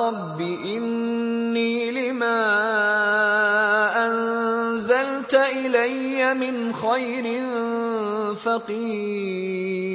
رَبِّ إِنِّي لِمَا أَنزَلْتَ إِلَيَّ مِنْ خَيْرٍ فَقِيرٌ